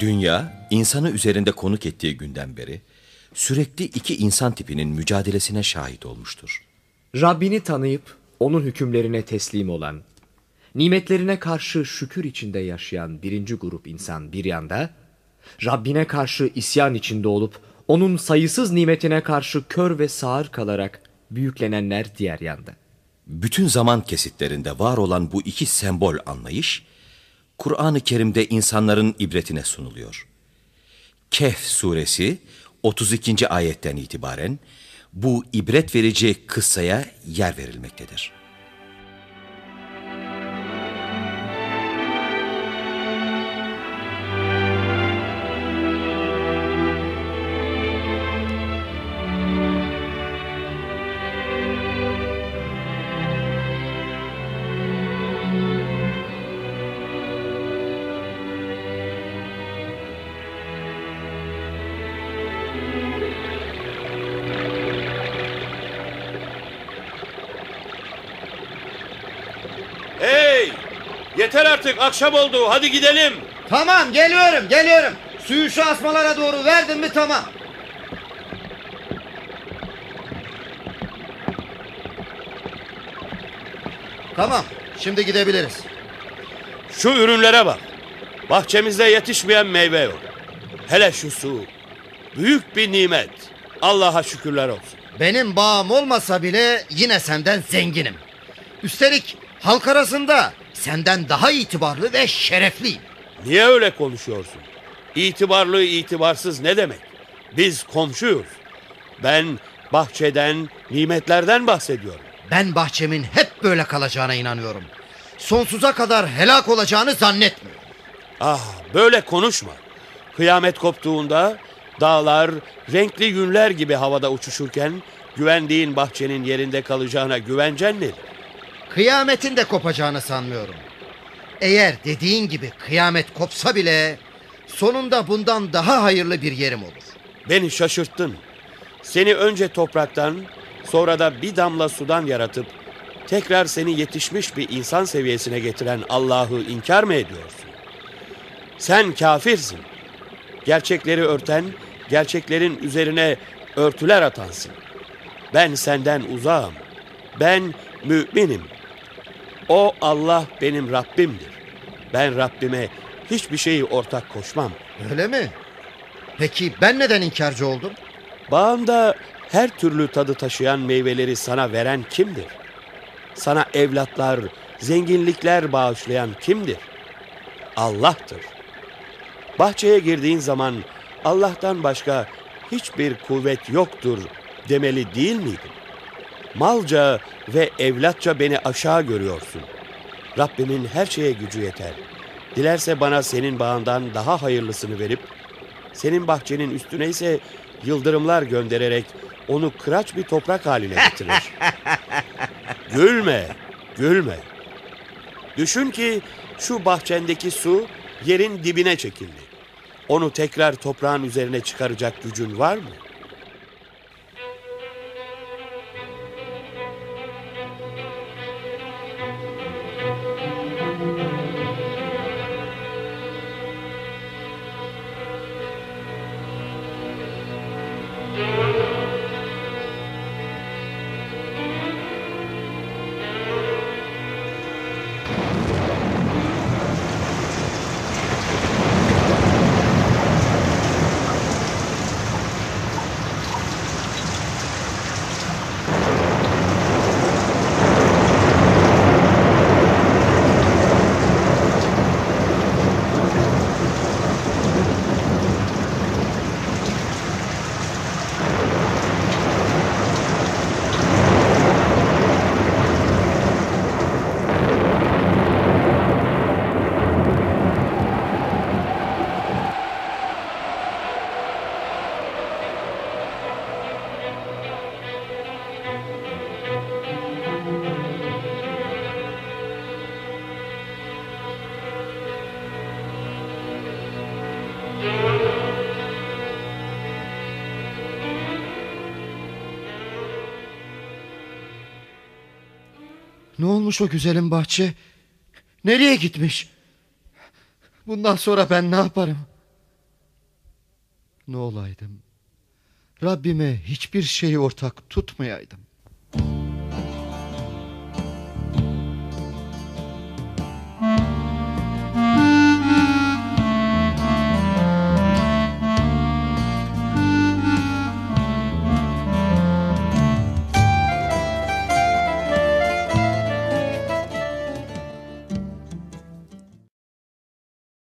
Dünya, insanı üzerinde konuk ettiği günden beri sürekli iki insan tipinin mücadelesine şahit olmuştur. Rabbini tanıyıp onun hükümlerine teslim olan, nimetlerine karşı şükür içinde yaşayan birinci grup insan bir yanda, Rabbine karşı isyan içinde olup onun sayısız nimetine karşı kör ve sağır kalarak büyüklenenler diğer yanda. Bütün zaman kesitlerinde var olan bu iki sembol anlayış, Kur'an-ı Kerim'de insanların ibretine sunuluyor. Kehf suresi 32. ayetten itibaren bu ibret verici kıssaya yer verilmektedir. Yeter artık akşam oldu hadi gidelim. Tamam geliyorum geliyorum. Suyu şu asmalara doğru verdin mi tamam. Tamam şimdi gidebiliriz. Şu ürünlere bak. Bahçemizde yetişmeyen meyve yok. Hele şu su. Büyük bir nimet. Allah'a şükürler olsun. Benim bağım olmasa bile yine senden zenginim. Üstelik halk arasında senden daha itibarlı ve şerefliyim. Niye öyle konuşuyorsun? İtibarlı itibarsız ne demek? Biz komşuyuz. Ben bahçeden, nimetlerden bahsediyorum. Ben bahçemin hep böyle kalacağına inanıyorum. Sonsuza kadar helak olacağını zannetmiyorum. Ah böyle konuşma. Kıyamet koptuğunda dağlar renkli yünler gibi havada uçuşurken güvendiğin bahçenin yerinde kalacağına güvencen nedir? Kıyametin de kopacağını sanmıyorum. Eğer dediğin gibi kıyamet kopsa bile sonunda bundan daha hayırlı bir yerim olur. Beni şaşırttın. Seni önce topraktan sonra da bir damla sudan yaratıp tekrar seni yetişmiş bir insan seviyesine getiren Allah'ı inkar mı ediyorsun? Sen kafirsin. Gerçekleri örten, gerçeklerin üzerine örtüler atansın. Ben senden uzağım. Ben müminim. O Allah benim Rabbimdir. Ben Rabbime hiçbir şeyi ortak koşmam. Öyle mi? Peki ben neden inkarcı oldum? Bağımda her türlü tadı taşıyan meyveleri sana veren kimdir? Sana evlatlar, zenginlikler bağışlayan kimdir? Allah'tır. Bahçeye girdiğin zaman Allah'tan başka hiçbir kuvvet yoktur demeli değil miydin? Malca ve evlatça beni aşağı görüyorsun. Rabbimin her şeye gücü yeter. Dilerse bana senin bağından daha hayırlısını verip, senin bahçenin üstüne ise yıldırımlar göndererek onu kıraç bir toprak haline getirir. gülme, gülme. Düşün ki şu bahçendeki su yerin dibine çekildi. Onu tekrar toprağın üzerine çıkaracak gücün var mı? Ne olmuş o güzelim bahçe? Nereye gitmiş? Bundan sonra ben ne yaparım? Ne olaydım? Rabbime hiçbir şeyi ortak tutmayaydım.